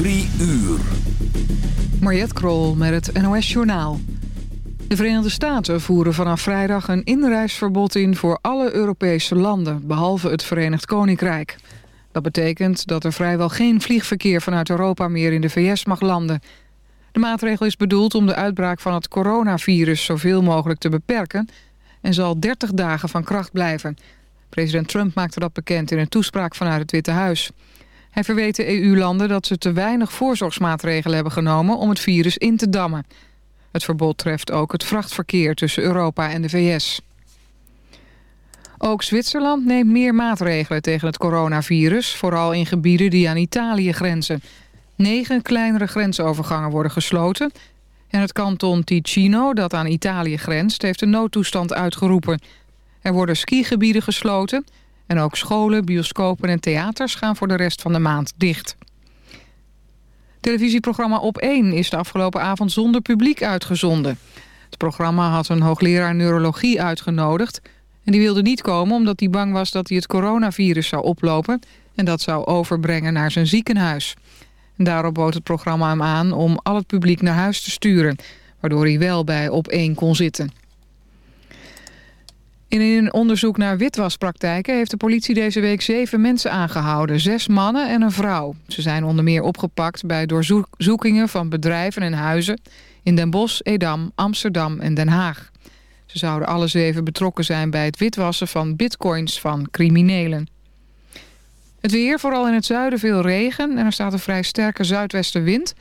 Drie uur. Mariette Krol met het NOS Journaal. De Verenigde Staten voeren vanaf vrijdag een inreisverbod in voor alle Europese landen, behalve het Verenigd Koninkrijk. Dat betekent dat er vrijwel geen vliegverkeer vanuit Europa meer in de VS mag landen. De maatregel is bedoeld om de uitbraak van het coronavirus zoveel mogelijk te beperken en zal 30 dagen van kracht blijven. President Trump maakte dat bekend in een toespraak vanuit het Witte Huis. Hij verweet de EU-landen dat ze te weinig voorzorgsmaatregelen hebben genomen om het virus in te dammen. Het verbod treft ook het vrachtverkeer tussen Europa en de VS. Ook Zwitserland neemt meer maatregelen tegen het coronavirus... vooral in gebieden die aan Italië grenzen. Negen kleinere grensovergangen worden gesloten... en het kanton Ticino, dat aan Italië grenst... heeft een noodtoestand uitgeroepen. Er worden skigebieden gesloten... en ook scholen, bioscopen en theaters gaan voor de rest van de maand dicht. Televisieprogramma Op 1 is de afgelopen avond zonder publiek uitgezonden. Het programma had een hoogleraar neurologie uitgenodigd... en die wilde niet komen omdat hij bang was dat hij het coronavirus zou oplopen... en dat zou overbrengen naar zijn ziekenhuis. En daarop bood het programma hem aan om al het publiek naar huis te sturen... waardoor hij wel bij Op 1 kon zitten. In een onderzoek naar witwaspraktijken heeft de politie deze week zeven mensen aangehouden. Zes mannen en een vrouw. Ze zijn onder meer opgepakt bij doorzoekingen van bedrijven en huizen... in Den Bosch, Edam, Amsterdam en Den Haag. Ze zouden alle zeven betrokken zijn bij het witwassen van bitcoins van criminelen. Het weer, vooral in het zuiden veel regen en er staat een vrij sterke zuidwestenwind.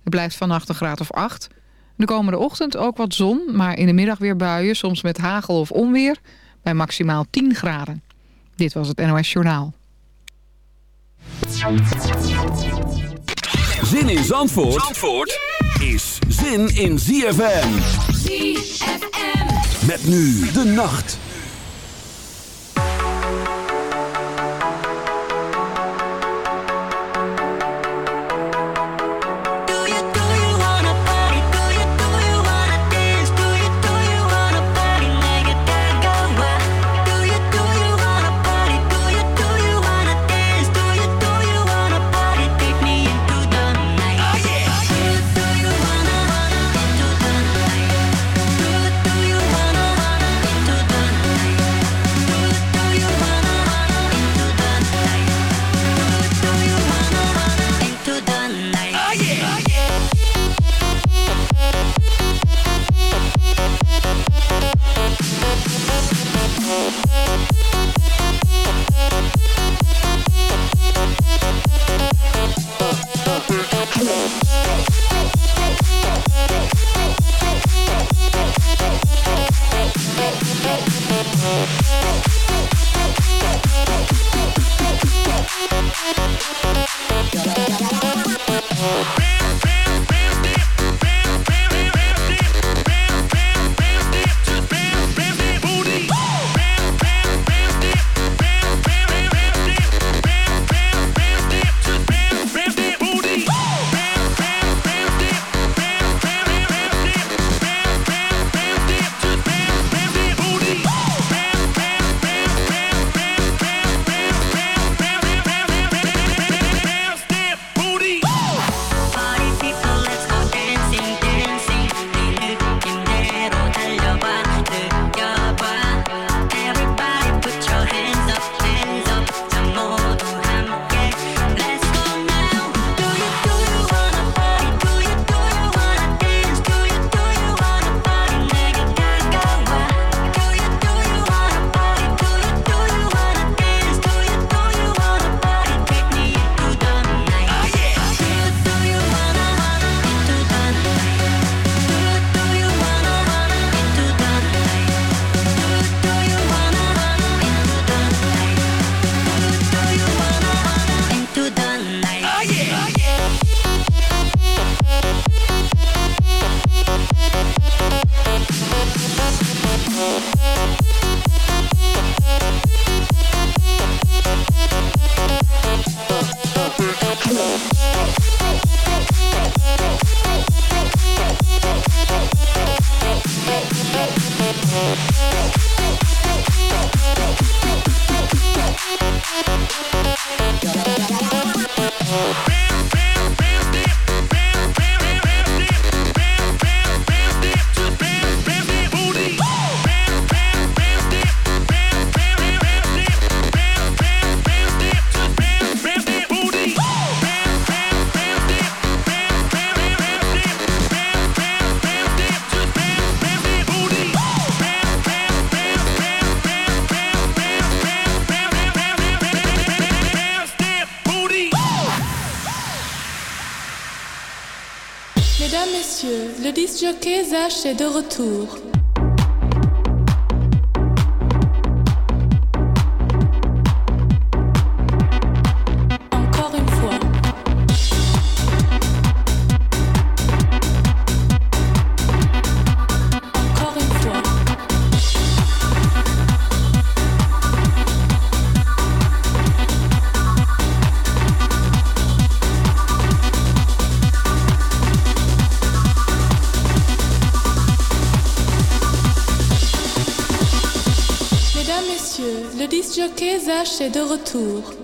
Het blijft vannacht een graad of acht... De komende ochtend ook wat zon, maar in de middag weer buien, soms met hagel of onweer, bij maximaal 10 graden. Dit was het NOS Journaal. Zin in Zandvoort, Zandvoort is zin in ZFM. ZFM. Met nu de nacht. Zach est de retour. Est de retour.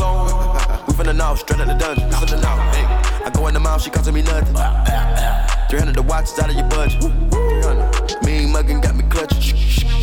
Clone. we finna know, straight out the dungeon. Finna know, hey. I go in the mouth, she costing me nothing. 300 the watch is out of your budget. 300. Mean muggin' got me clutching.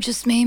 just made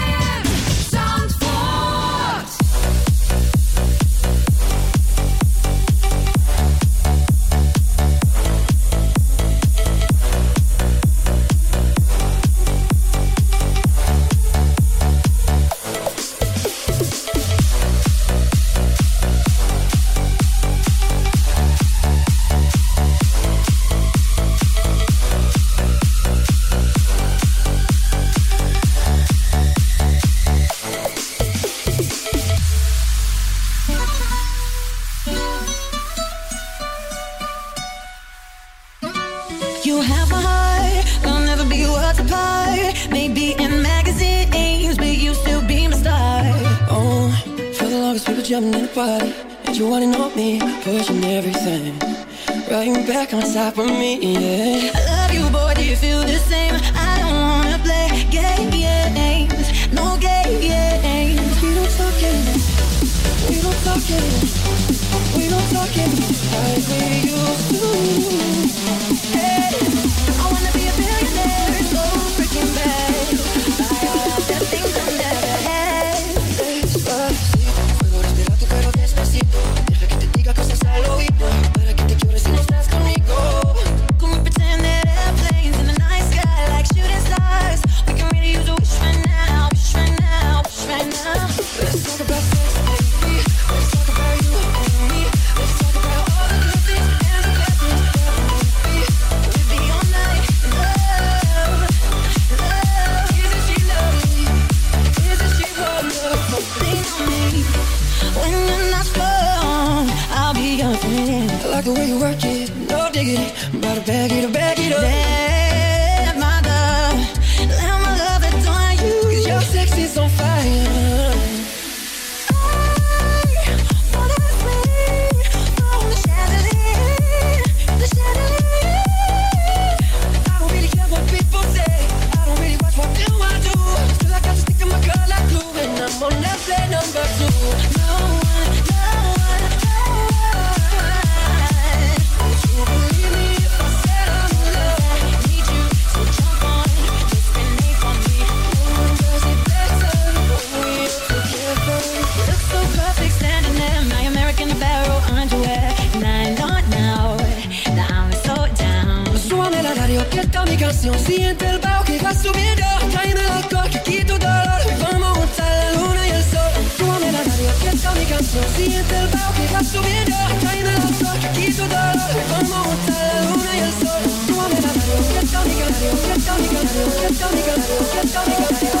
it, I'm about to it it. pasión. Siente el bajo que va subiendo. Trae el alcohol que quita dolor. Vamos a aan la luna y el sol. Súbame la radio, que está mi canción. Siente el bajo que va subiendo. Trae el alcohol que quita dolor. Vamos a juntar la luna y el sol. Súbame la radio, que está mi canción. die, está mi canción. Que mi canción. Que mi canción.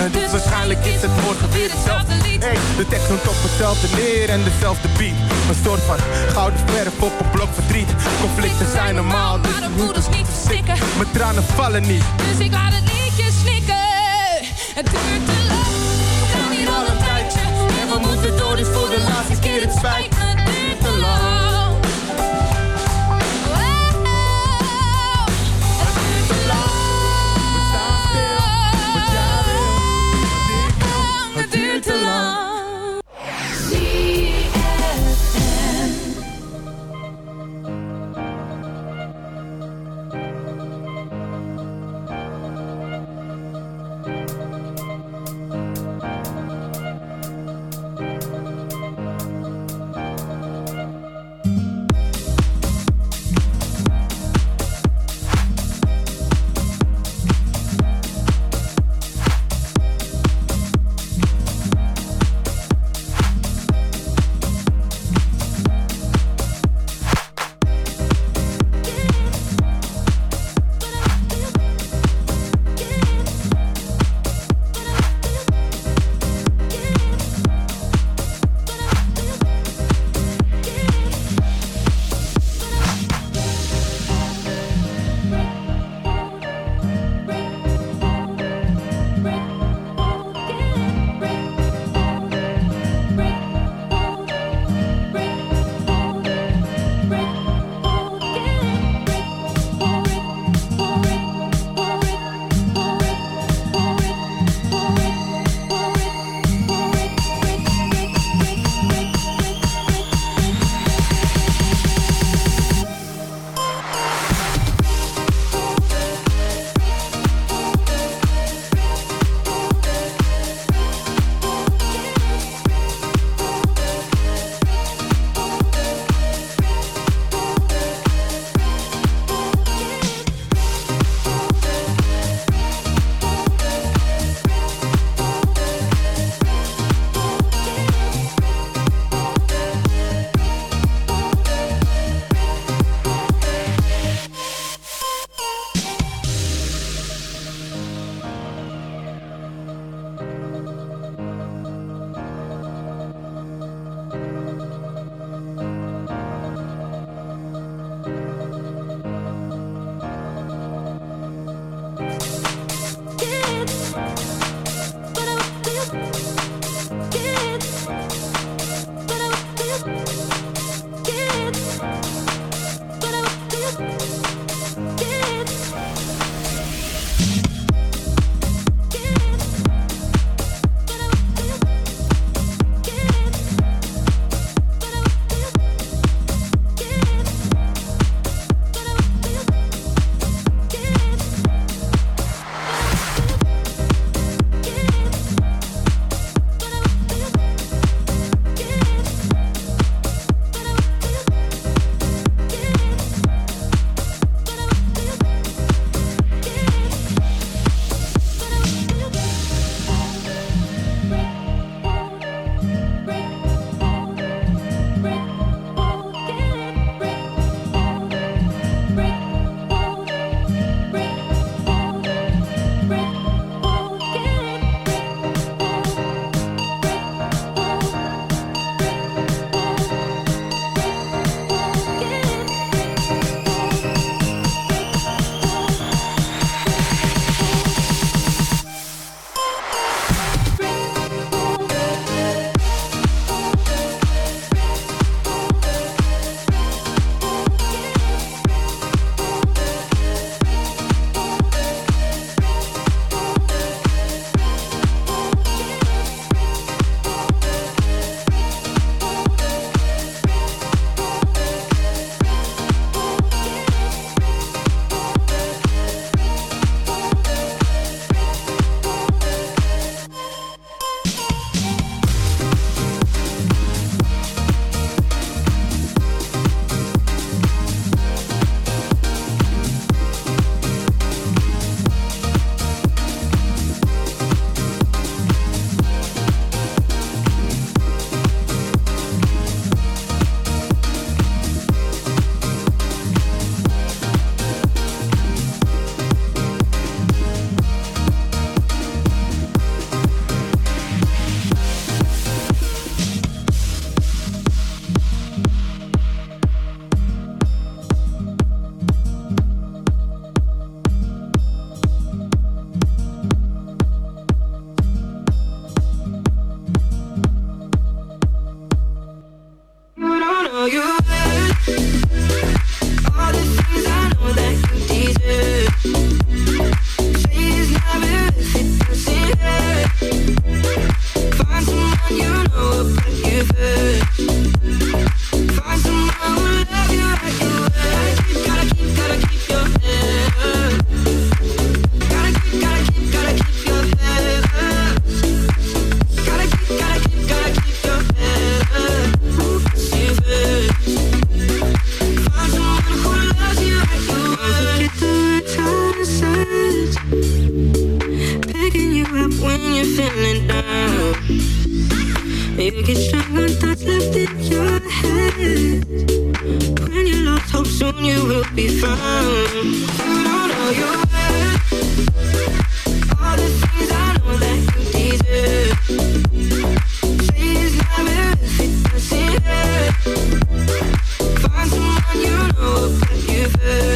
En dus waarschijnlijk is het morgen weer hetzelfde lied. Hey, de tekst noemt op hetzelfde neer en dezelfde beat. Een soort van gouden verf op een blok verdriet. Conflicten zijn normaal, dus Maar de moeders niet verstikken. mijn tranen vallen niet. Dus ik laat het liedje snikken. Het duurt te lang. We staan hier al een tijdje. En we moeten door, dus voor de laatste keer. Het spijt Find someone you know, but you've heard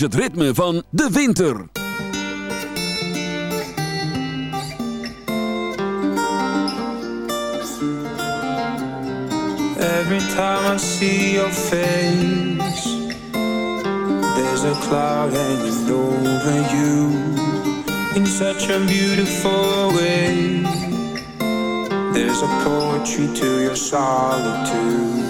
is het ritme van de winter. Every time I see your face There's a cloud hanging over you In such a beautiful way There's a poetry to your solitude